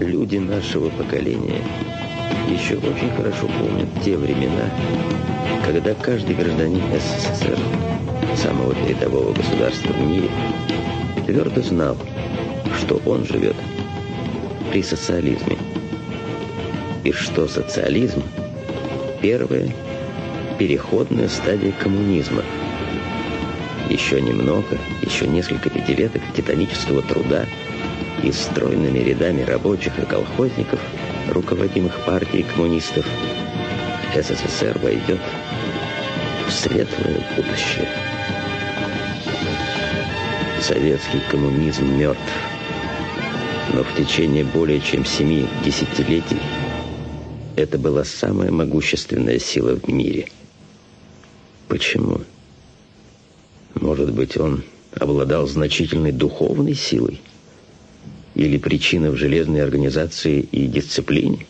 Люди нашего поколения еще очень хорошо помнят те времена, когда каждый гражданин СССР, самого передового государства в мире, твердо знал, что он живет при социализме. И что социализм – первая переходная стадия коммунизма. Еще немного, еще несколько пятилеток титанического труда и стройными рядами рабочих и колхозников, руководимых партией коммунистов, СССР войдет в светлое будущее. Советский коммунизм мертв. Но в течение более чем семи десятилетий это была самая могущественная сила в мире. Почему? Может быть, он обладал значительной духовной силой? Или причина в железной организации и дисциплине?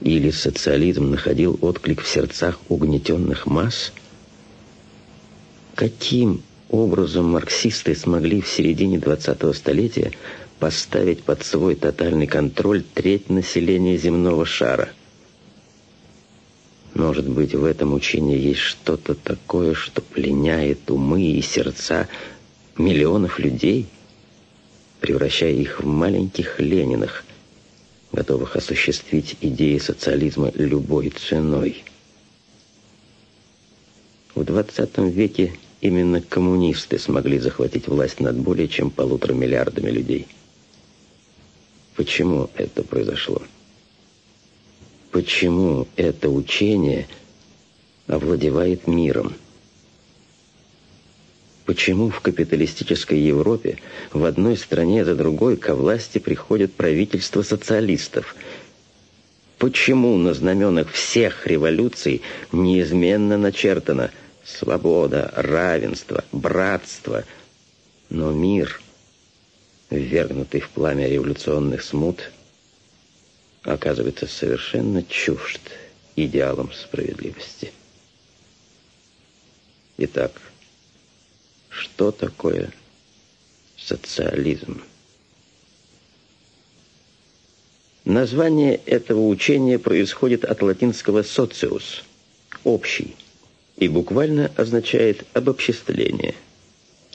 Или социализм находил отклик в сердцах угнетенных масс? Каким образом марксисты смогли в середине 20-го столетия поставить под свой тотальный контроль треть населения земного шара. Может быть, в этом учении есть что-то такое, что пленяет умы и сердца миллионов людей, превращая их в маленьких Ленинах, готовых осуществить идеи социализма любой ценой. В 20 веке именно коммунисты смогли захватить власть над более чем полутора миллиардами людей. Почему это произошло? Почему это учение овладевает миром? Почему в капиталистической Европе в одной стране за другой ко власти приходят правительства социалистов? Почему на знаменах всех революций неизменно начертано свобода, равенство, братство, но мир – ввергнутый в пламя революционных смут, оказывается совершенно чужд идеалам справедливости. Итак, что такое социализм? Название этого учения происходит от латинского «социус» – «общий» и буквально означает «обобществление».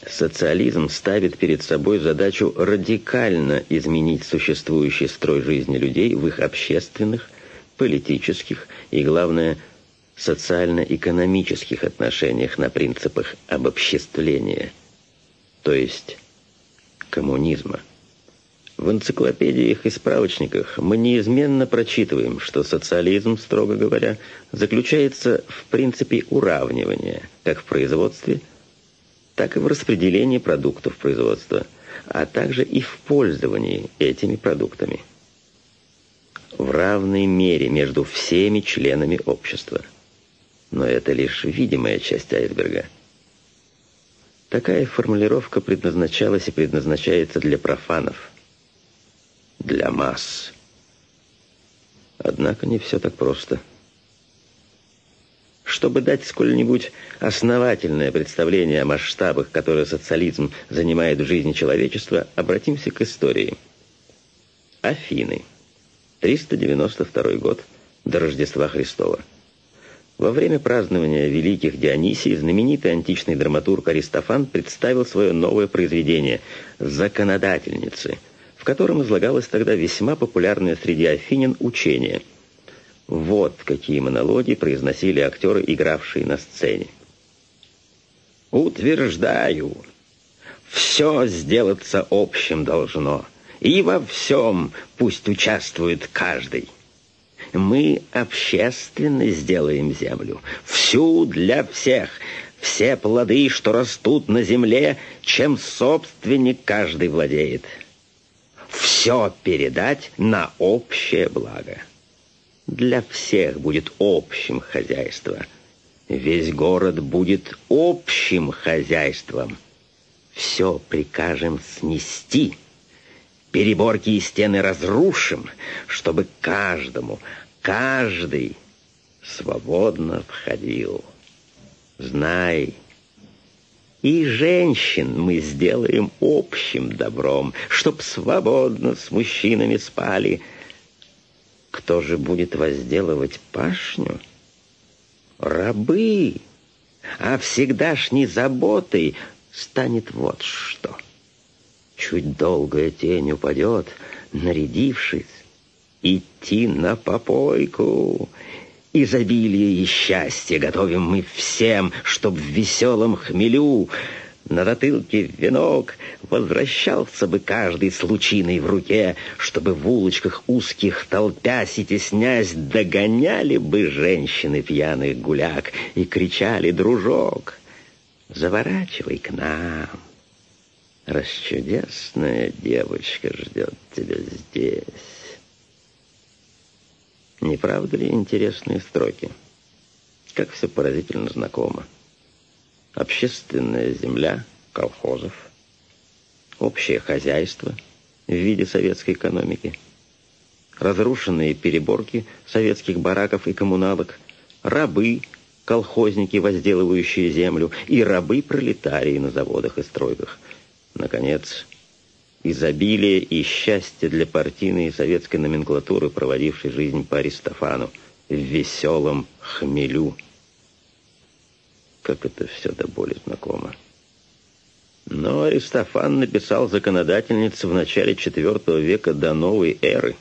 Социализм ставит перед собой задачу радикально изменить существующий строй жизни людей в их общественных, политических и, главное, социально-экономических отношениях на принципах обобществления, то есть коммунизма. В энциклопедиях и справочниках мы неизменно прочитываем, что социализм, строго говоря, заключается в принципе уравнивания как в производстве – так и в распределении продуктов производства, а также и в пользовании этими продуктами. В равной мере между всеми членами общества. Но это лишь видимая часть айсберга. Такая формулировка предназначалась и предназначается для профанов, для масс. Однако не все так просто. Чтобы дать сколь-нибудь основательное представление о масштабах, которые социализм занимает в жизни человечества, обратимся к истории. Афины. 392 год до Рождества Христова. Во время празднования великих Дионисий знаменитый античный драматург Аристофан представил свое новое произведение «Законодательницы», в котором излагалось тогда весьма популярное среди афинян учение – вот какие монологи произносили актеры, игравшие на сцене. «Утверждаю, все сделаться общим должно, и во всем пусть участвует каждый. Мы общественно сделаем землю, всю для всех, все плоды, что растут на земле, чем собственник каждый владеет. Все передать на общее благо» для всех будет общим хозяйство. Весь город будет общим хозяйством. Все прикажем снести. Переборки и стены разрушим, чтобы каждому, каждый свободно входил. Знай, И женщин мы сделаем общим добром, чтоб свободно с мужчинами спали. Кто же будет возделывать пашню? Рабы. А всегдашней заботой станет вот что. Чуть долгая тень упадет, нарядившись, идти на попойку. Изобилие и счастье готовим мы всем, чтоб в веселом хмелю на затылке венок возвращался бы каждый с лучиной в руке, чтобы в улочках узких толпясь и теснясь догоняли бы женщины пьяных гуляк и кричали «Дружок, заворачивай к нам!» Расчудесная девочка ждет тебя здесь. Не правда ли интересные строки? Как все поразительно знакомо. Общественная земля колхозов, общее хозяйство в виде советской экономики, разрушенные переборки советских бараков и коммуналок, рабы, колхозники, возделывающие землю, и рабы-пролетарии на заводах и стройках. Наконец, изобилие и счастье для партийной и советской номенклатуры, проводившей жизнь по Аристофану в веселом хмелю. Как это все до боли знакомо. Но Аристофан написал законодательнице в начале IV века до новой эры.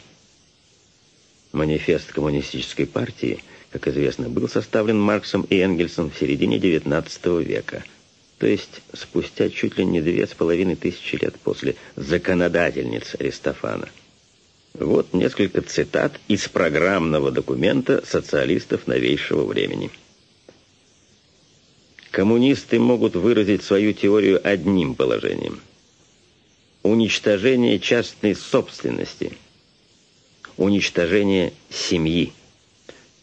Манифест коммунистической партии, как известно, был составлен Марксом и Энгельсом в середине XIX века – то есть спустя чуть ли не две с половиной тысячи лет после законодательницы Аристофана. Вот несколько цитат из программного документа социалистов новейшего времени. Коммунисты могут выразить свою теорию одним положением. Уничтожение частной собственности. Уничтожение семьи.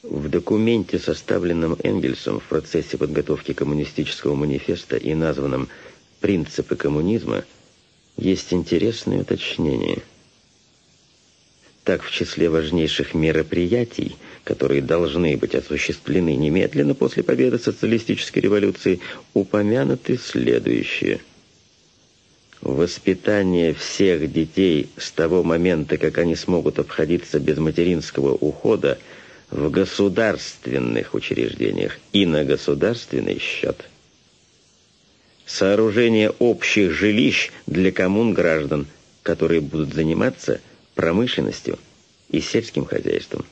В документе, составленном Энгельсом в процессе подготовки коммунистического манифеста и названном «Принципы коммунизма», есть интересные уточнения. Так, в числе важнейших мероприятий, которые должны быть осуществлены немедленно после победы социалистической революции, упомянуты следующие. Воспитание всех детей с того момента, как они смогут обходиться без материнского ухода – в государственных учреждениях и на государственный счет. Сооружение общих жилищ для коммун граждан, которые будут заниматься промышленностью и сельским хозяйством.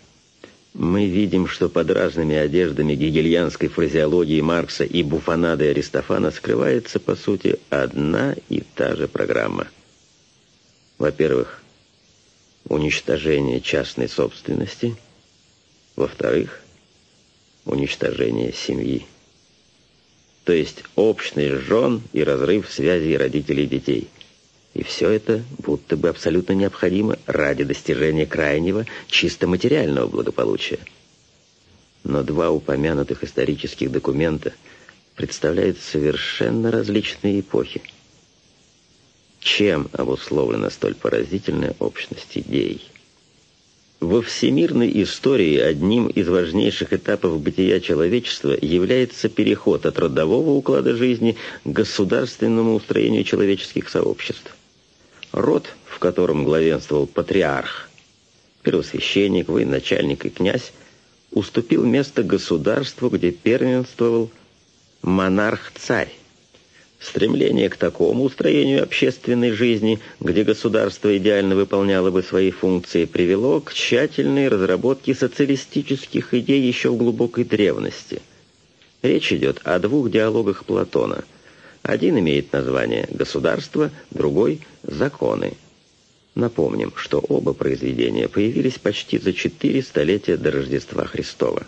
Мы видим, что под разными одеждами гегельянской фразеологии Маркса и буфонады Аристофана скрывается, по сути, одна и та же программа. Во-первых, уничтожение частной собственности – во-вторых, уничтожение семьи. То есть общность жен и разрыв связи родителей и детей. И все это будто бы абсолютно необходимо ради достижения крайнего, чисто материального благополучия. Но два упомянутых исторических документа представляют совершенно различные эпохи. Чем обусловлена столь поразительная общность идей? Во всемирной истории одним из важнейших этапов бытия человечества является переход от родового уклада жизни к государственному устроению человеческих сообществ. Род, в котором главенствовал патриарх, первосвященник, военачальник и князь, уступил место государству, где первенствовал монарх-царь. Стремление к такому устроению общественной жизни, где государство идеально выполняло бы свои функции, привело к тщательной разработке социалистических идей еще в глубокой древности. Речь идет о двух диалогах Платона. Один имеет название «Государство», другой «Законы». Напомним, что оба произведения появились почти за четыре столетия до Рождества Христова.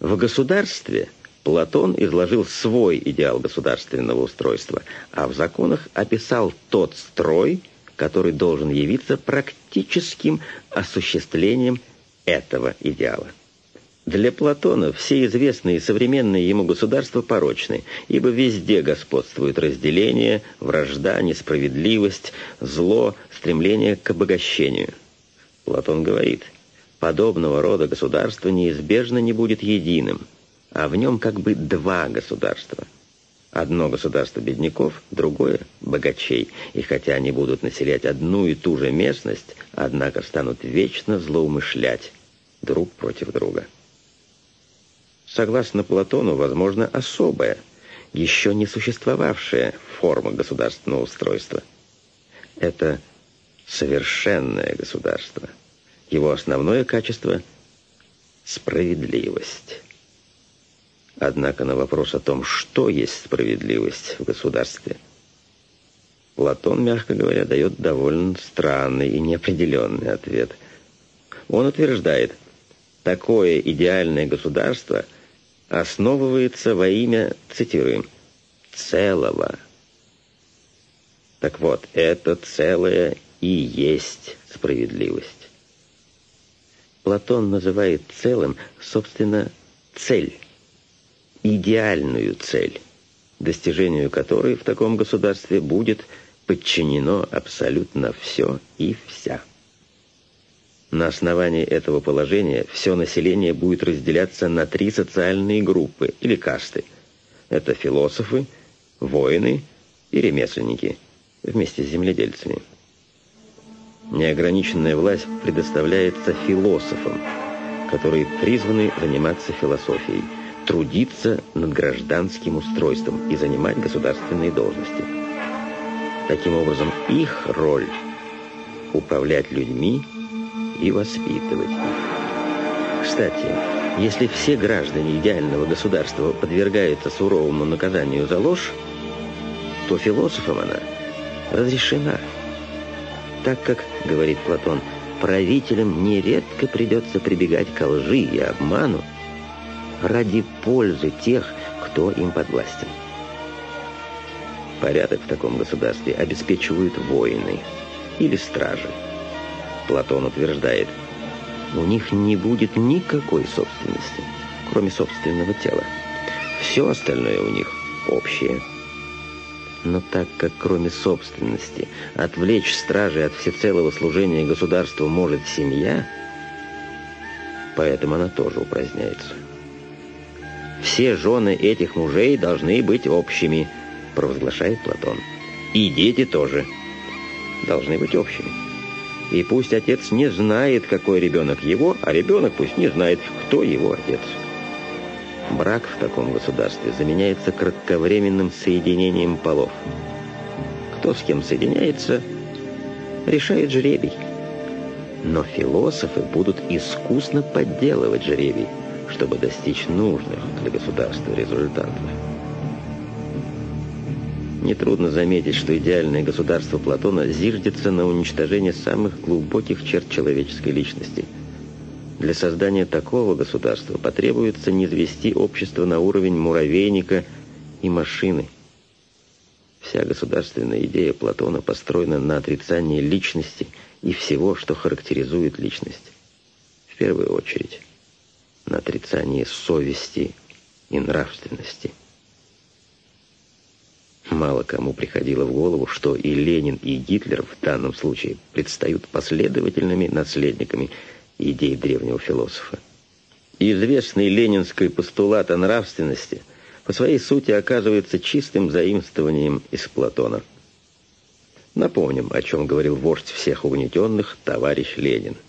В государстве – Платон изложил свой идеал государственного устройства, а в законах описал тот строй, который должен явиться практическим осуществлением этого идеала. Для Платона все известные современные ему государства порочны, ибо везде господствует разделение, вражда, несправедливость, зло, стремление к обогащению. Платон говорит, подобного рода государство неизбежно не будет единым – а в нем как бы два государства. Одно государство бедняков, другое – богачей. И хотя они будут населять одну и ту же местность, однако станут вечно злоумышлять друг против друга. Согласно Платону, возможно, особая, еще не существовавшая форма государственного устройства. Это совершенное государство. Его основное качество – справедливость. Однако на вопрос о том, что есть справедливость в государстве, Платон, мягко говоря, дает довольно странный и неопределенный ответ. Он утверждает, такое идеальное государство основывается во имя, цитируем, «целого». Так вот, это целое и есть справедливость. Платон называет целым, собственно, цель – идеальную цель, достижению которой в таком государстве будет подчинено абсолютно все и вся. На основании этого положения все население будет разделяться на три социальные группы или касты. Это философы, воины и ремесленники вместе с земледельцами. Неограниченная власть предоставляется философам, которые призваны заниматься философией – трудиться над гражданским устройством и занимать государственные должности. Таким образом, их роль – управлять людьми и воспитывать их. Кстати, если все граждане идеального государства подвергаются суровому наказанию за ложь, то философам она разрешена. Так как, говорит Платон, правителям нередко придется прибегать к лжи и обману, ради пользы тех, кто им подвластен. Порядок в таком государстве обеспечивают воины или стражи. Платон утверждает, у них не будет никакой собственности, кроме собственного тела. Все остальное у них общее. Но так как кроме собственности отвлечь стражи от всецелого служения государству может семья, поэтому она тоже упраздняется. Все жены этих мужей должны быть общими, провозглашает Платон. И дети тоже должны быть общими. И пусть отец не знает, какой ребенок его, а ребенок пусть не знает, кто его отец. Брак в таком государстве заменяется кратковременным соединением полов. Кто с кем соединяется, решает жребий. Но философы будут искусно подделывать жребий чтобы достичь нужных для государства результатов. Нетрудно заметить, что идеальное государство Платона зиждется на уничтожении самых глубоких черт человеческой личности. Для создания такого государства потребуется низвести общество на уровень муравейника и машины. Вся государственная идея Платона построена на отрицании личности и всего, что характеризует личность. В первую очередь на отрицание совести и нравственности. Мало кому приходило в голову, что и Ленин, и Гитлер в данном случае предстают последовательными наследниками идей древнего философа. Известный ленинский постулат о нравственности по своей сути оказывается чистым заимствованием из Платона. Напомним, о чем говорил вождь всех угнетенных, товарищ Ленин –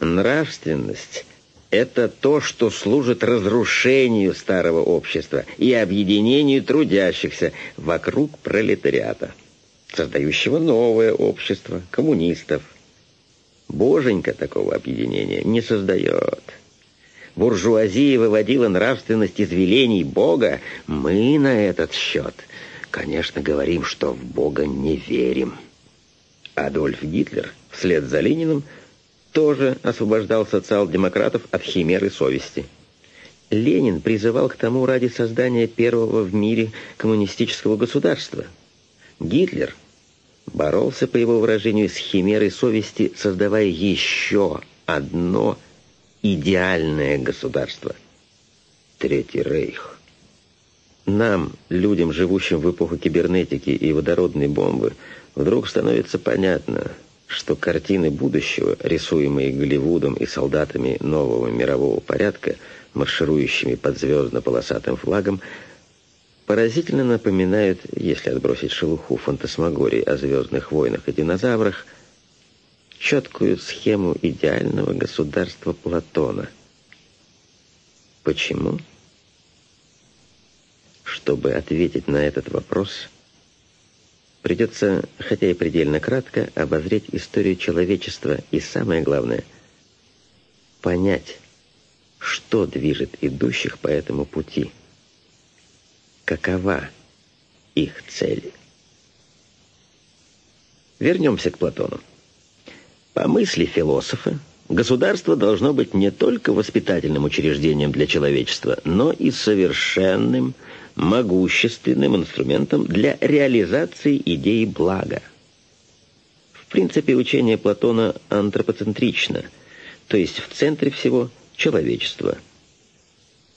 Нравственность – это то, что служит разрушению старого общества и объединению трудящихся вокруг пролетариата, создающего новое общество, коммунистов. Боженька такого объединения не создает. Буржуазия выводила нравственность из велений Бога. Мы на этот счет, конечно, говорим, что в Бога не верим. Адольф Гитлер вслед за Лениным – тоже освобождал социал-демократов от химеры совести. Ленин призывал к тому ради создания первого в мире коммунистического государства. Гитлер боролся, по его выражению, с химерой совести, создавая еще одно идеальное государство – Третий Рейх. Нам, людям, живущим в эпоху кибернетики и водородной бомбы, вдруг становится понятно – что картины будущего, рисуемые Голливудом и солдатами нового мирового порядка, марширующими под звездно-полосатым флагом, поразительно напоминают, если отбросить шелуху фантасмагории о звездных войнах и динозаврах, четкую схему идеального государства Платона. Почему? Чтобы ответить на этот вопрос, придется, хотя и предельно кратко, обозреть историю человечества и, самое главное, понять, что движет идущих по этому пути. Какова их цель? Вернемся к Платону. По мысли философа, государство должно быть не только воспитательным учреждением для человечества, но и совершенным, могущественным инструментом для реализации идеи блага. В принципе, учение Платона антропоцентрично, то есть в центре всего человечество.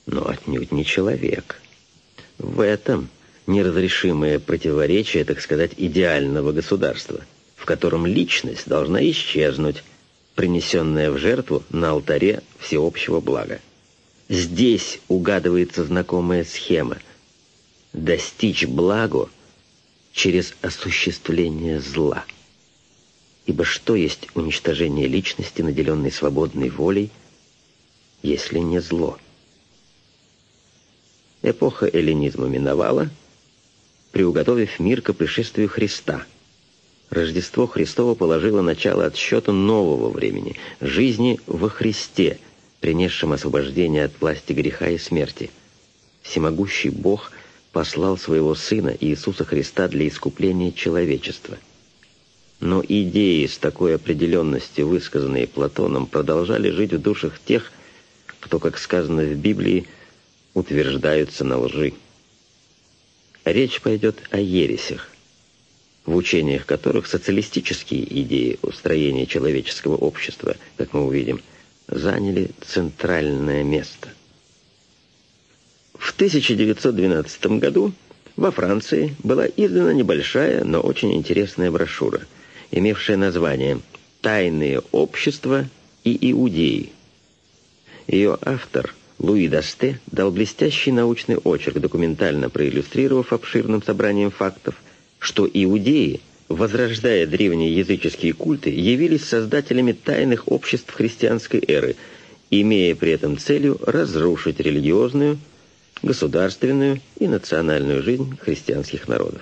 Но отнюдь не человек. В этом неразрешимое противоречие, так сказать, идеального государства, в котором личность должна исчезнуть, принесенная в жертву на алтаре всеобщего блага. Здесь угадывается знакомая схема – достичь благо через осуществление зла. Ибо что есть уничтожение личности, наделенной свободной волей, если не зло? Эпоха эллинизма миновала, приуготовив мир к пришествию Христа. Рождество Христово положило начало отсчету нового времени, жизни во Христе, принесшем освобождение от власти греха и смерти. Всемогущий Бог – послал своего Сына Иисуса Христа для искупления человечества. Но идеи с такой определенностью, высказанные Платоном, продолжали жить в душах тех, кто, как сказано в Библии, утверждаются на лжи. Речь пойдет о ересях, в учениях которых социалистические идеи устроения человеческого общества, как мы увидим, заняли центральное место – в 1912 году во Франции была издана небольшая, но очень интересная брошюра, имевшая название «Тайные общества и иудеи». Ее автор Луи Дасте дал блестящий научный очерк, документально проиллюстрировав обширным собранием фактов, что иудеи, возрождая древние языческие культы, явились создателями тайных обществ христианской эры, имея при этом целью разрушить религиозную, государственную и национальную жизнь христианских народов.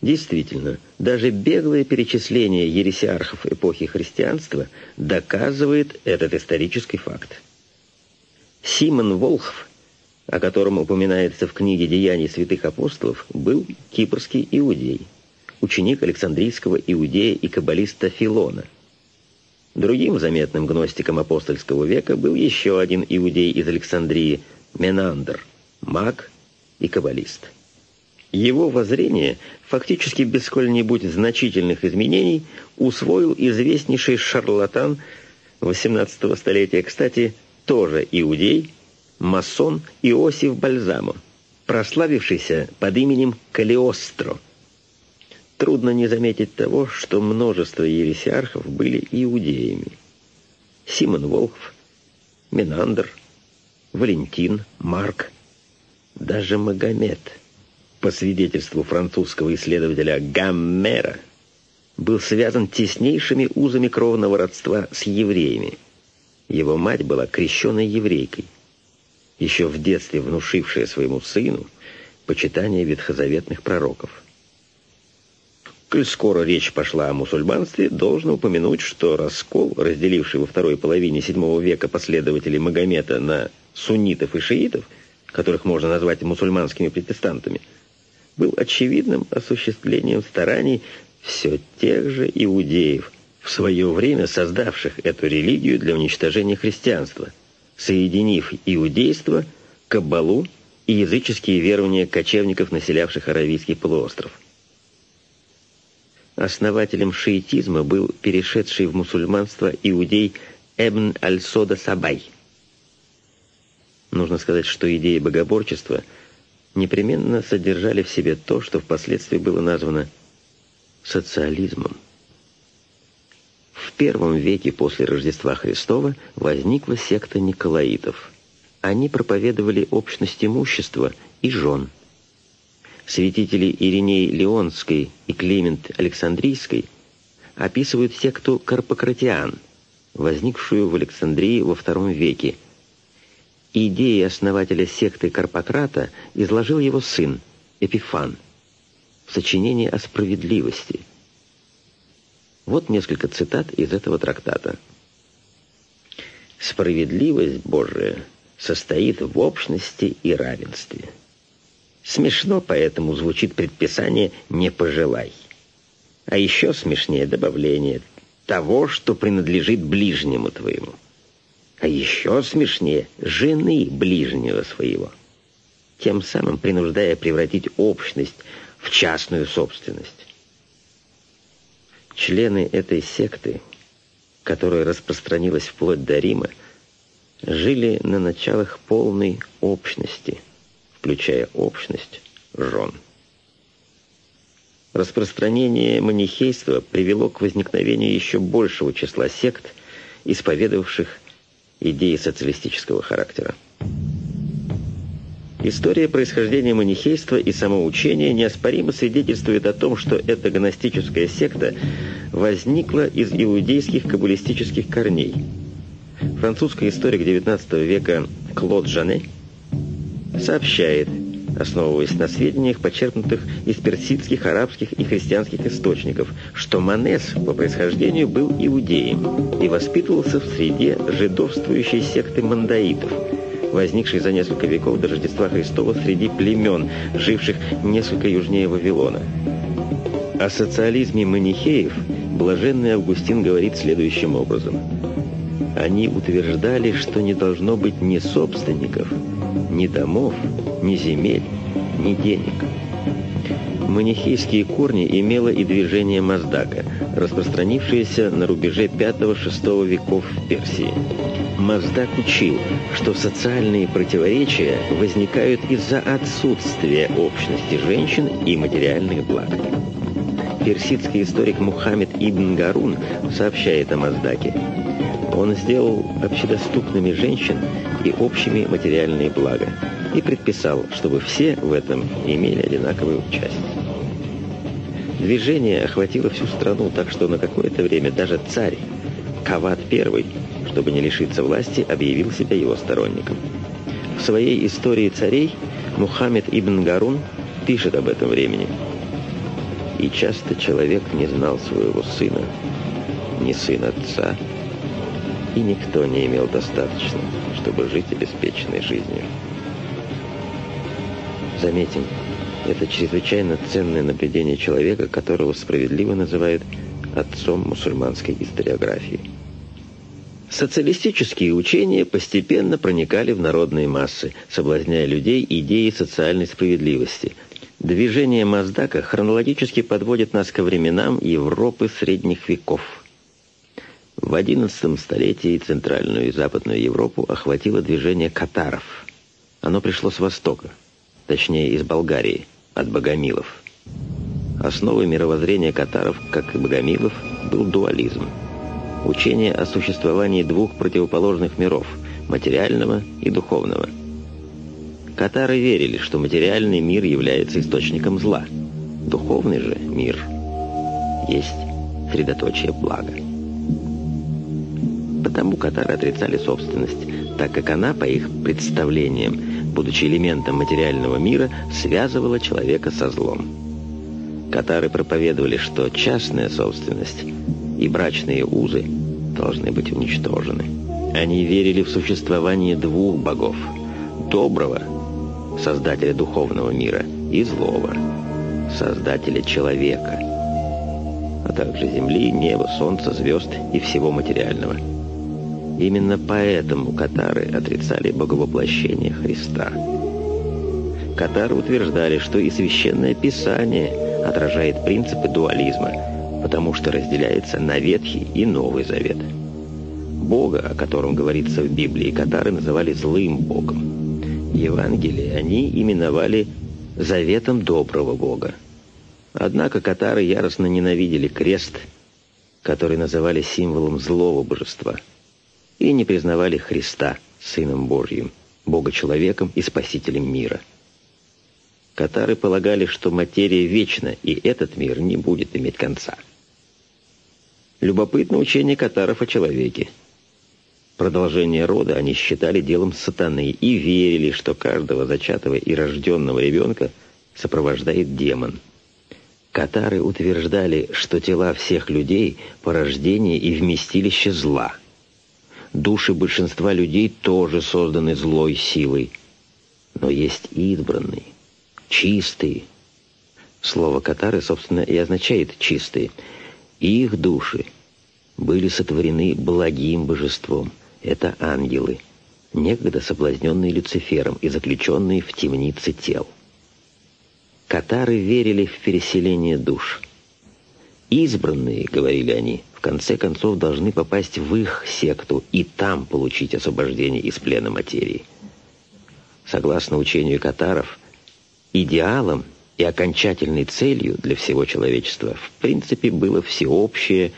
Действительно, даже беглое перечисление ересиархов эпохи христианства доказывает этот исторический факт. Симон Волхв, о котором упоминается в книге «Деяний святых апостолов», был кипрский иудей, ученик Александрийского иудея и каббалиста Филона. Другим заметным гностиком апостольского века был еще один иудей из Александрии, Менандр – маг и каббалист. Его воззрение, фактически без сколь-нибудь значительных изменений, усвоил известнейший шарлатан XVIII столетия, кстати, тоже иудей, масон Иосиф Бальзамо, прославившийся под именем Калиостро. Трудно не заметить того, что множество ересиархов были иудеями. Симон Волхв, Менандр, Валентин, Марк – даже Магомед, по свидетельству французского исследователя Гаммера, был связан теснейшими узами кровного родства с евреями. Его мать была крещенной еврейкой, еще в детстве внушившая своему сыну почитание ветхозаветных пророков. Коль скоро речь пошла о мусульманстве, должно упомянуть, что раскол, разделивший во второй половине VII века последователей Магомета на суннитов и шиитов – которых можно назвать мусульманскими протестантами, был очевидным осуществлением стараний все тех же иудеев, в свое время создавших эту религию для уничтожения христианства, соединив иудейство, каббалу и языческие верования кочевников, населявших Аравийский полуостров. Основателем шиитизма был перешедший в мусульманство иудей Эбн Аль-Сода Сабай – Нужно сказать, что идеи богоборчества непременно содержали в себе то, что впоследствии было названо социализмом. В первом веке после Рождества Христова возникла секта Николаитов. Они проповедовали общность имущества и жен. святители Ириней Леонской и Климент Александрийской описывают секту Карпократиан, возникшую в Александрии во II веке. Идеи основателя секты Карпократа изложил его сын Эпифан в сочинении о справедливости. Вот несколько цитат из этого трактата. «Справедливость Божия состоит в общности и равенстве». Смешно поэтому звучит предписание «не пожелай». А еще смешнее добавление того, что принадлежит ближнему твоему. А еще смешнее жены ближнего своего. Тем самым принуждая превратить общность в частную собственность. Члены этой секты, которая распространилась вплоть до Рима, жили на началах полной общности – включая общность жен. Распространение манихейства привело к возникновению еще большего числа сект, исповедовавших идеи социалистического характера. История происхождения манихейства и самоучения неоспоримо свидетельствует о том, что эта гностическая секта возникла из иудейских каббалистических корней. Французский историк XIX века Клод Жане – сообщает, основываясь на сведениях, почерпнутых из персидских, арабских и христианских источников, что Манес по происхождению был иудеем и воспитывался в среде жидовствующей секты мандаитов, возникшей за несколько веков до Рождества Христова среди племен, живших несколько южнее Вавилона. О социализме манихеев блаженный Августин говорит следующим образом. Они утверждали, что не должно быть ни собственников – ни домов, ни земель, ни денег. Манихейские корни имело и движение Маздака, распространившееся на рубеже V-VI веков в Персии. Маздак учил, что социальные противоречия возникают из-за отсутствия общности женщин и материальных благ. Персидский историк Мухаммед ибн Гарун сообщает о Маздаке. Он сделал общедоступными женщин и общими материальные блага, и предписал, чтобы все в этом имели одинаковую часть. Движение охватило всю страну, так что на какое-то время даже царь, Кават I, чтобы не лишиться власти, объявил себя его сторонником. В своей истории царей Мухаммед ибн Гарун пишет об этом времени. «И часто человек не знал своего сына, ни сын отца, и никто не имел достаточно, чтобы жить обеспеченной жизнью. Заметим, это чрезвычайно ценное наблюдение человека, которого справедливо называют отцом мусульманской историографии. Социалистические учения постепенно проникали в народные массы, соблазняя людей идеей социальной справедливости. Движение Маздака хронологически подводит нас ко временам Европы средних веков – в XI столетии Центральную и Западную Европу охватило движение катаров. Оно пришло с востока, точнее из Болгарии, от богомилов. Основой мировоззрения катаров, как и богомилов, был дуализм. Учение о существовании двух противоположных миров – материального и духовного. Катары верили, что материальный мир является источником зла. Духовный же мир есть средоточие блага. Потому катары отрицали собственность, так как она, по их представлениям, будучи элементом материального мира, связывала человека со злом. Катары проповедовали, что частная собственность и брачные узы должны быть уничтожены. Они верили в существование двух богов – доброго, создателя духовного мира, и злого, создателя человека, а также земли, неба, солнца, звезд и всего материального – Именно поэтому катары отрицали боговоплощение Христа. Катары утверждали, что и Священное Писание отражает принципы дуализма, потому что разделяется на Ветхий и Новый Завет. Бога, о котором говорится в Библии, катары называли злым Богом. Евангелие они именовали заветом доброго Бога. Однако катары яростно ненавидели крест, который называли символом злого божества – и не признавали Христа Сыном Божьим, Бога-человеком и Спасителем мира. Катары полагали, что материя вечна, и этот мир не будет иметь конца. Любопытно учение катаров о человеке. Продолжение рода они считали делом сатаны и верили, что каждого зачатого и рожденного ребенка сопровождает демон. Катары утверждали, что тела всех людей – порождение и вместилище зла. Души большинства людей тоже созданы злой силой. Но есть избранные, чистые. Слово «катары», собственно, и означает «чистые». Их души были сотворены благим божеством. Это ангелы, некогда соблазненные Люцифером и заключенные в темнице тел. Катары верили в переселение душ. Избранные, говорили они, в конце концов должны попасть в их секту и там получить освобождение из плена материи. Согласно учению катаров, идеалом и окончательной целью для всего человечества в принципе было всеобщее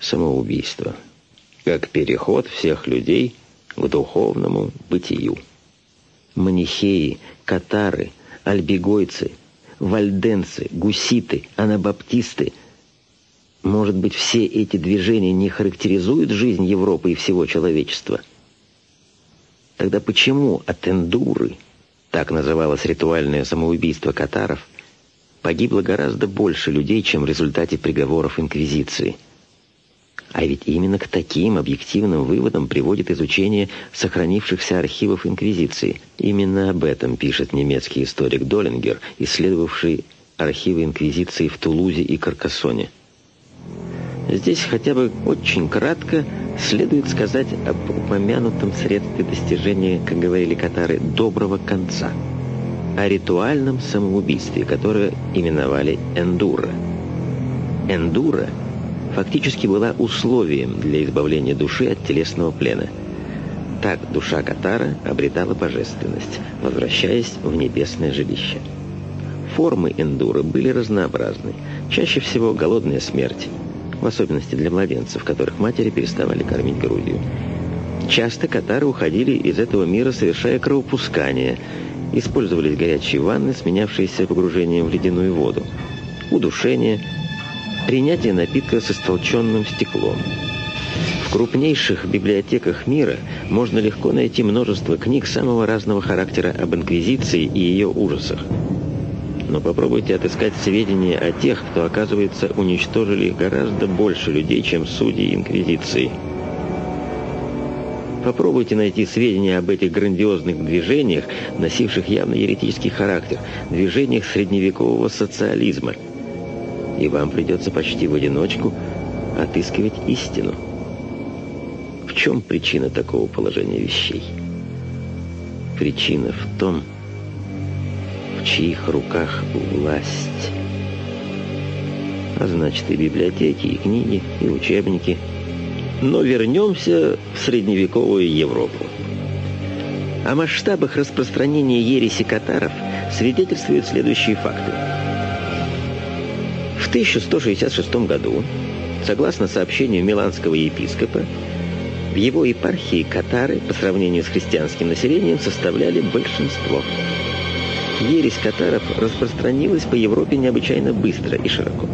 самоубийство, как переход всех людей к духовному бытию. Манихеи, катары, альбегойцы, вальденцы, гуситы, анабаптисты – может быть, все эти движения не характеризуют жизнь Европы и всего человечества? Тогда почему от эндуры – так называлось ритуальное самоубийство катаров, погибло гораздо больше людей, чем в результате приговоров Инквизиции. А ведь именно к таким объективным выводам приводит изучение сохранившихся архивов Инквизиции. Именно об этом пишет немецкий историк Доллингер, исследовавший архивы Инквизиции в Тулузе и Каркасоне. Здесь хотя бы очень кратко следует сказать об упомянутом средстве достижения, как говорили катары, доброго конца, о ритуальном самоубийстве, которое именовали эндура. Эндура фактически была условием для избавления души от телесного плена. Так душа катара обретала божественность, возвращаясь в небесное жилище. Формы эндуры были разнообразны, чаще всего голодная смерть, в особенности для младенцев, которых матери переставали кормить грудью. Часто катары уходили из этого мира, совершая кровопускание. Использовались горячие ванны, сменявшиеся погружением в ледяную воду, удушение, принятие напитка со столченным стеклом. В крупнейших библиотеках мира можно легко найти множество книг самого разного характера об Инквизиции и ее ужасах но попробуйте отыскать сведения о тех, кто, оказывается, уничтожили гораздо больше людей, чем судьи Инквизиции. Попробуйте найти сведения об этих грандиозных движениях, носивших явно еретический характер, движениях средневекового социализма. И вам придется почти в одиночку отыскивать истину. В чем причина такого положения вещей? Причина в том, в чьих руках власть. А значит, и библиотеки, и книги, и учебники. Но вернемся в средневековую Европу. О масштабах распространения ереси катаров свидетельствуют следующие факты. В 1166 году, согласно сообщению миланского епископа, в его епархии катары по сравнению с христианским населением составляли большинство – ересь катаров распространилась по Европе необычайно быстро и широко.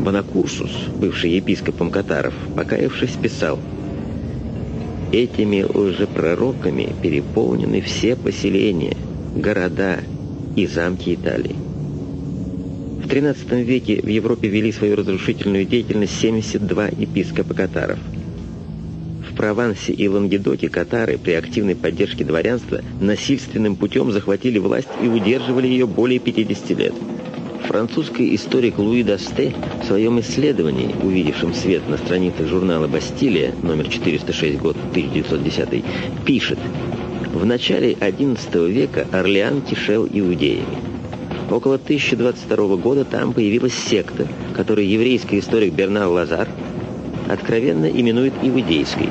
Бонакурсус, бывший епископом катаров, покаявшись, писал «Этими лжепророками переполнены все поселения, города и замки Италии». XIII веке в Европе вели свою разрушительную деятельность 72 епископа катаров – в Провансе и Лангедоке катары при активной поддержке дворянства насильственным путем захватили власть и удерживали ее более 50 лет. Французский историк Луи Дасте в своем исследовании, увидевшем свет на страницах журнала «Бастилия», номер 406, год 1910, пишет «В начале XI века Орлеан кишел иудеями. Около 1022 года там появилась секта, которую еврейский историк Бернар Лазар – откровенно именует иудейской.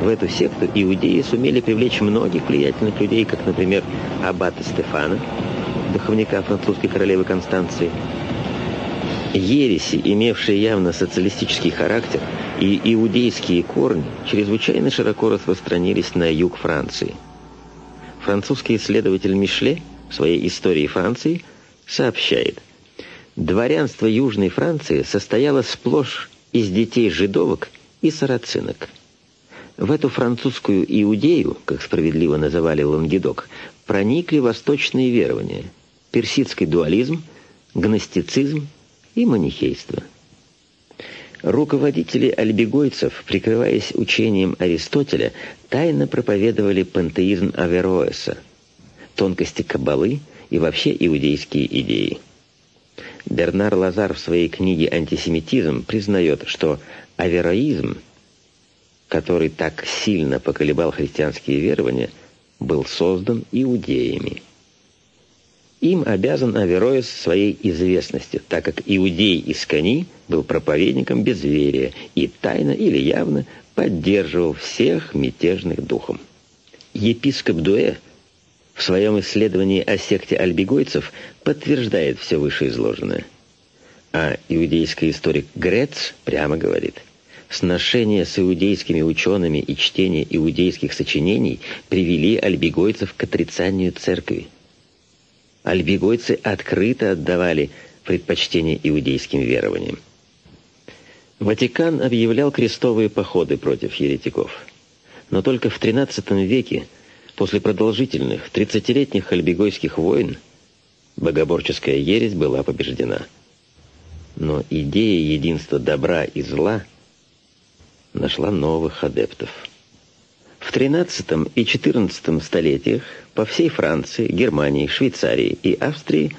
В эту секту иудеи сумели привлечь многих влиятельных людей, как, например, аббата Стефана, духовника французской королевы Констанции. Ереси, имевшие явно социалистический характер, и иудейские корни чрезвычайно широко распространились на юг Франции. французский исследователь Мишле в своей истории Франции сообщает, дворянство Южной Франции состояло сплошь из детей жидовок и сарацинок. В эту французскую иудею, как справедливо называли Лангедок, проникли восточные верования, персидский дуализм, гностицизм и манихейство. Руководители альбегойцев, прикрываясь учением Аристотеля, тайно проповедовали пантеизм Авероэса, тонкости каббалы и вообще иудейские идеи. Бернар Лазар в своей книге «Антисемитизм» признает, что авероизм, который так сильно поколебал христианские верования, был создан иудеями. Им обязан Авероис своей известностью, так как иудей из Кани был проповедником безверия и тайно или явно поддерживал всех мятежных духом. Епископ Дуэ в своем исследовании о секте альбегойцев подтверждает все вышеизложенное. А иудейский историк Грец прямо говорит, сношение с иудейскими учеными и чтение иудейских сочинений привели альбегойцев к отрицанию церкви. Альбегойцы открыто отдавали предпочтение иудейским верованиям. Ватикан объявлял крестовые походы против еретиков. Но только в XIII веке, после продолжительных 30-летних альбегойских войн, богоборческая ересь была побеждена. Но идея единства добра и зла нашла новых адептов. В XIII и XIV столетиях по всей Франции, Германии, Швейцарии и Австрии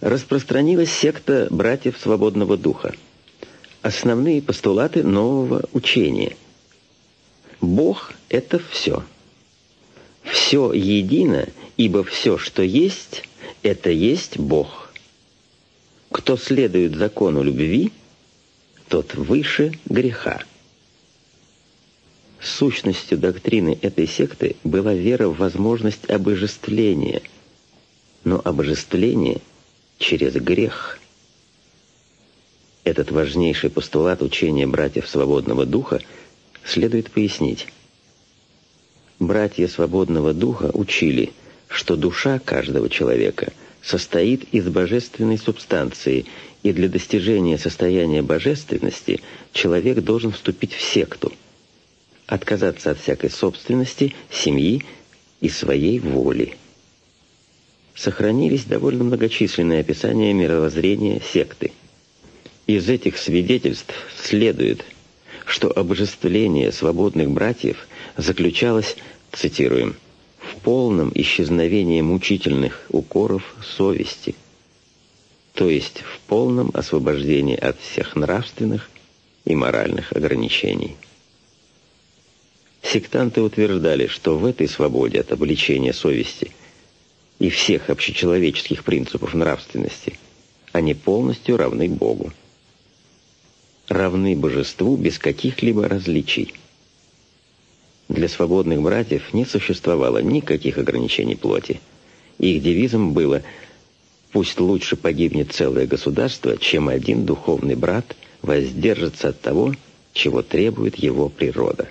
распространилась секта братьев свободного духа – основные постулаты нового учения. Бог — это все. Все едино, ибо все, что есть, это есть Бог. Кто следует закону любви, тот выше греха. Сущностью доктрины этой секты была вера в возможность обожествления, но обожествление через грех – этот важнейший постулат учения братьев свободного духа следует пояснить. Братья свободного духа учили, что душа каждого человека состоит из божественной субстанции, и для достижения состояния божественности человек должен вступить в секту, отказаться от всякой собственности, семьи и своей воли. Сохранились довольно многочисленные описания мировоззрения секты – из этих свидетельств следует, что обожествление свободных братьев заключалось, цитируем, в полном исчезновении мучительных укоров совести, то есть в полном освобождении от всех нравственных и моральных ограничений. Сектанты утверждали, что в этой свободе от обличения совести и всех общечеловеческих принципов нравственности они полностью равны Богу равны божеству без каких-либо различий. Для свободных братьев не существовало никаких ограничений плоти. Их девизом было «Пусть лучше погибнет целое государство, чем один духовный брат воздержится от того, чего требует его природа».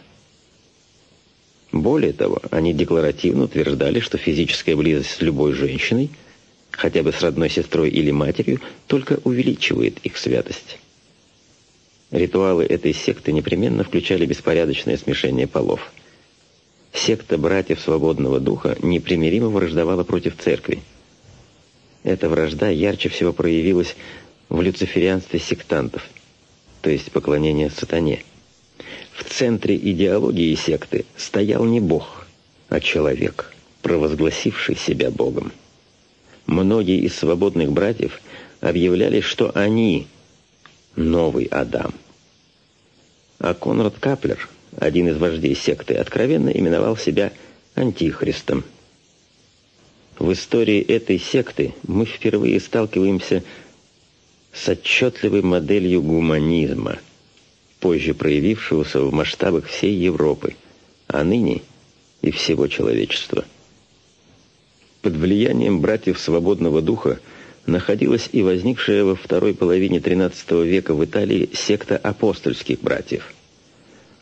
Более того, они декларативно утверждали, что физическая близость с любой женщиной, хотя бы с родной сестрой или матерью, только увеличивает их святость. Ритуалы этой секты непременно включали беспорядочное смешение полов. Секта братьев свободного духа непримиримо враждовала против церкви. Эта вражда ярче всего проявилась в люциферианстве сектантов, то есть поклонение сатане. В центре идеологии секты стоял не Бог, а человек, провозгласивший себя Богом. Многие из свободных братьев объявляли, что они новый Адам. А Конрад Каплер, один из вождей секты, откровенно именовал себя антихристом. В истории этой секты мы впервые сталкиваемся с отчетливой моделью гуманизма, позже проявившегося в масштабах всей Европы, а ныне и всего человечества. Под влиянием братьев свободного духа находилась и возникшая во второй половине XIII века в Италии секта апостольских братьев.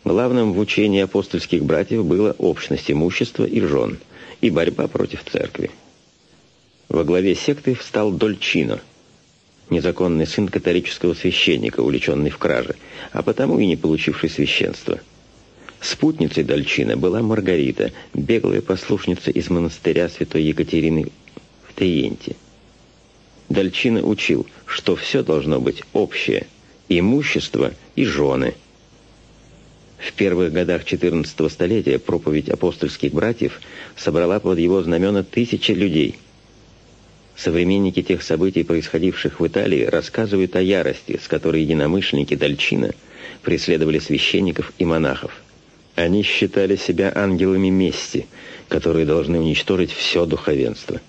Главным в учении апостольских братьев было общность имущества и жен, и борьба против церкви. Во главе секты встал Дольчино, незаконный сын католического священника, увлеченный в краже, а потому и не получивший священство. Спутницей Дольчина была Маргарита, беглая послушница из монастыря святой Екатерины в Триенте. Дольчина учил, что все должно быть общее – имущество и жены. В первых годах XIV столетия проповедь апостольских братьев собрала под его знамена тысячи людей – Современники тех событий, происходивших в Италии, рассказывают о ярости, с которой единомышленники Дальчина преследовали священников и монахов. Они считали себя ангелами мести, которые должны уничтожить все духовенство.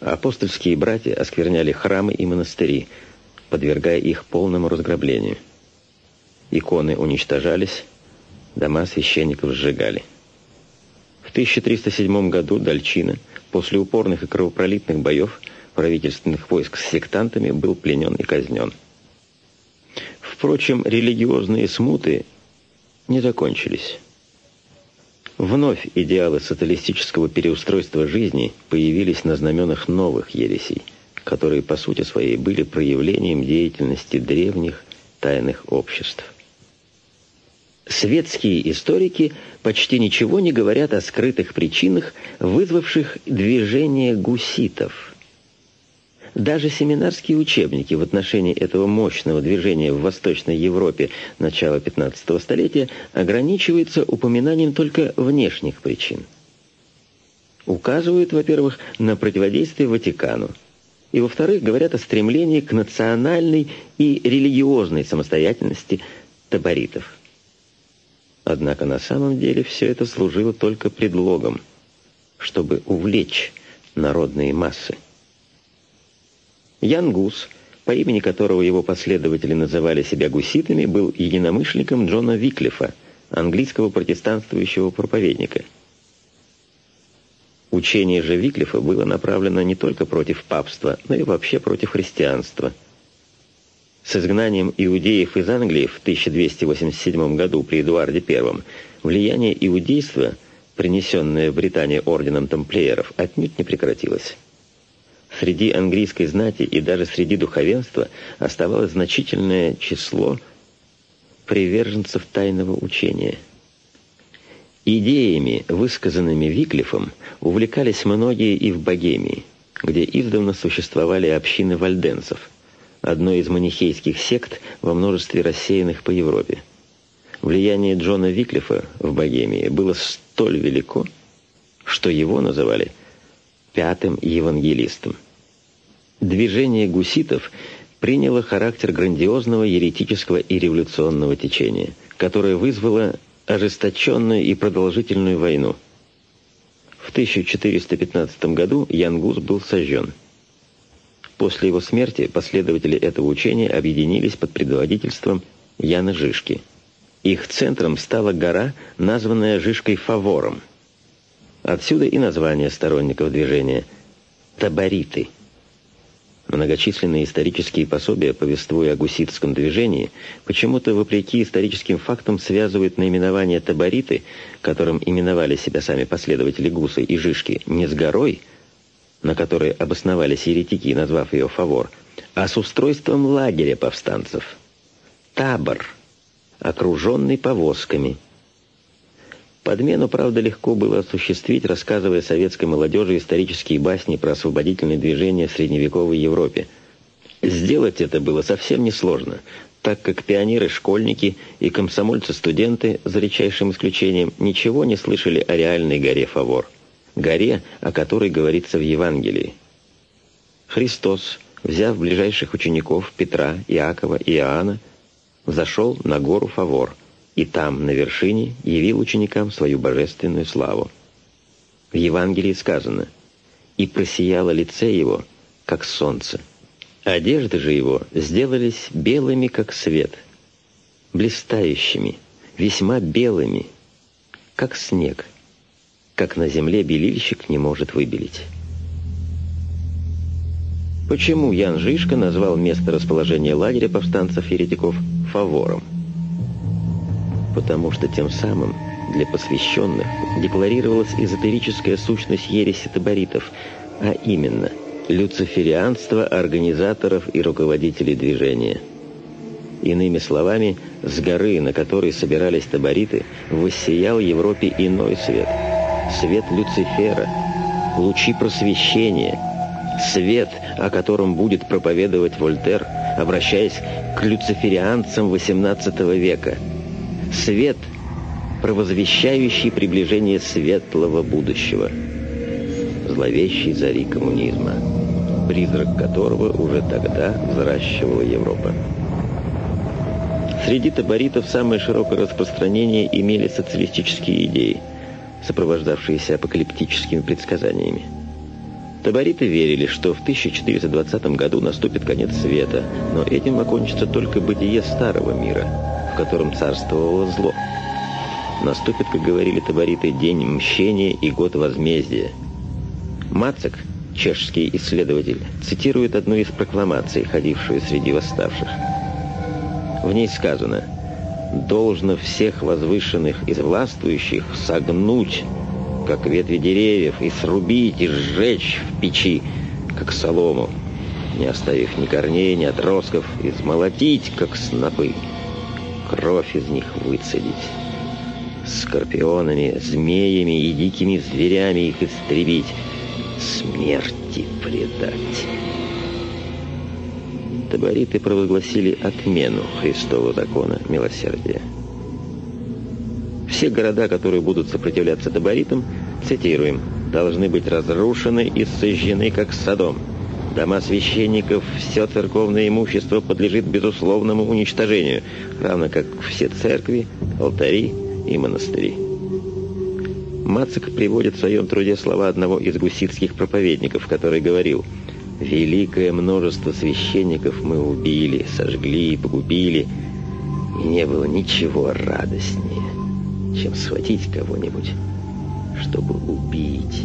Апостольские братья оскверняли храмы и монастыри, подвергая их полному разграблению. Иконы уничтожались, дома священников сжигали. В 1307 году Дальчина – После упорных и кровопролитных боев правительственных войск с сектантами был пленен и казнен. Впрочем, религиозные смуты не закончились. Вновь идеалы социалистического переустройства жизни появились на знаменах новых ересей, которые по сути своей были проявлением деятельности древних тайных обществ. Светские историки почти ничего не говорят о скрытых причинах, вызвавших движение гуситов. Даже семинарские учебники в отношении этого мощного движения в Восточной Европе начала XV столетия ограничиваются упоминанием только внешних причин. Указывают, во-первых, на противодействие Ватикану, и, во-вторых, говорят о стремлении к национальной и религиозной самостоятельности таборитов. Однако на самом деле все это служило только предлогом, чтобы увлечь народные массы. Ян Гус, по имени которого его последователи называли себя гуситами, был единомышленником Джона Виклифа, английского протестантствующего проповедника. Учение же Виклифа было направлено не только против папства, но и вообще против христианства – с изгнанием иудеев из Англии в 1287 году при Эдуарде I влияние иудейства, принесенное в Британию орденом тамплиеров, отнюдь не прекратилось. Среди английской знати и даже среди духовенства оставалось значительное число приверженцев тайного учения. Идеями, высказанными Виклифом, увлекались многие и в Богемии, где издавна существовали общины вальденцев – одной из манихейских сект во множестве рассеянных по Европе. Влияние Джона Виклифа в Богемии было столь велико, что его называли «пятым евангелистом». Движение гуситов приняло характер грандиозного еретического и революционного течения, которое вызвало ожесточенную и продолжительную войну. В 1415 году Ян Гус был сожжен – После его смерти последователи этого учения объединились под предводительством Яна Жишки. Их центром стала гора, названная Жишкой Фавором. Отсюда и название сторонников движения – Табориты. Многочисленные исторические пособия, повествуя о гуситском движении, почему-то, вопреки историческим фактам, связывают наименование Табориты, которым именовали себя сами последователи Гусы и Жишки, не с горой – на которой обосновались еретики, назвав ее «фавор», а с устройством лагеря повстанцев. Табор, окруженный повозками. Подмену, правда, легко было осуществить, рассказывая советской молодежи исторические басни про освободительные движения в средневековой Европе. Сделать это было совсем несложно, так как пионеры-школьники и комсомольцы-студенты, за редчайшим исключением, ничего не слышали о реальной горе Фавор горе, о которой говорится в Евангелии. Христос, взяв ближайших учеников Петра, Иакова и Иоанна, взошел на гору Фавор, и там, на вершине, явил ученикам свою божественную славу. В Евангелии сказано «И просияло лице его, как солнце». Одежды же его сделались белыми, как свет, блистающими, весьма белыми, как снег – как на земле белильщик не может выбелить. Почему Ян Жишка назвал место расположения лагеря повстанцев-еретиков фавором? Потому что тем самым для посвященных декларировалась эзотерическая сущность ереси таборитов, а именно люциферианство организаторов и руководителей движения. Иными словами, с горы, на которой собирались табориты, воссиял Европе иной свет. Свет Люцифера, лучи просвещения, свет, о котором будет проповедовать Вольтер, обращаясь к люциферианцам XVIII века. Свет, провозвещающий приближение светлого будущего. Зловещей зари коммунизма, призрак которого уже тогда взращивала Европа. Среди таборитов самое широкое распространение имели социалистические идеи, сопровождавшиеся апокалиптическими предсказаниями. Табориты верили, что в 1420 году наступит конец света, но этим окончится только бытие старого мира, в котором царствовало зло. Наступит, как говорили табориты, день мщения и год возмездия. Мацек, чешский исследователь, цитирует одну из прокламаций, ходившую среди восставших – в ней сказано «Должно всех возвышенных из властвующих согнуть, как ветви деревьев, и срубить, и сжечь в печи, как солому, не оставив ни корней, ни отростков, и смолотить, как снопы, кровь из них выцедить, скорпионами, змеями и дикими зверями их истребить, смерти предать» табориты провозгласили отмену Христового закона милосердия. Все города, которые будут сопротивляться таборитам, цитируем, должны быть разрушены и сожжены, как Содом. Дома священников, все церковное имущество подлежит безусловному уничтожению, равно как все церкви, алтари и монастыри. Мацик приводит в своем труде слова одного из гуситских проповедников, который говорил – Великое множество священников мы убили, сожгли и погубили, и не было ничего радостнее, чем схватить кого-нибудь, чтобы убить.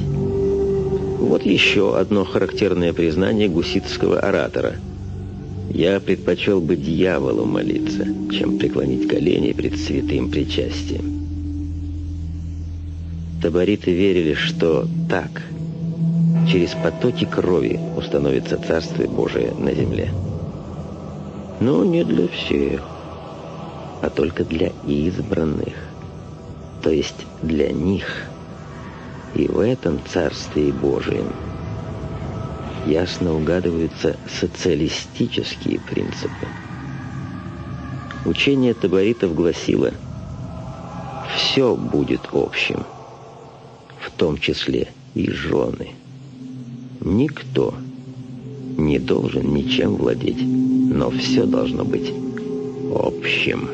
Вот еще одно характерное признание гуситского оратора. «Я предпочел бы дьяволу молиться, чем преклонить колени пред святым причастием». Табориты верили, что так – через потоки крови установится Царствие Божие на земле. Но не для всех, а только для избранных, то есть для них. И в этом Царстве Божием ясно угадываются социалистические принципы. Учение таборитов гласило «все будет общим, в том числе и жены». Никто не должен ничем владеть, но все должно быть общим.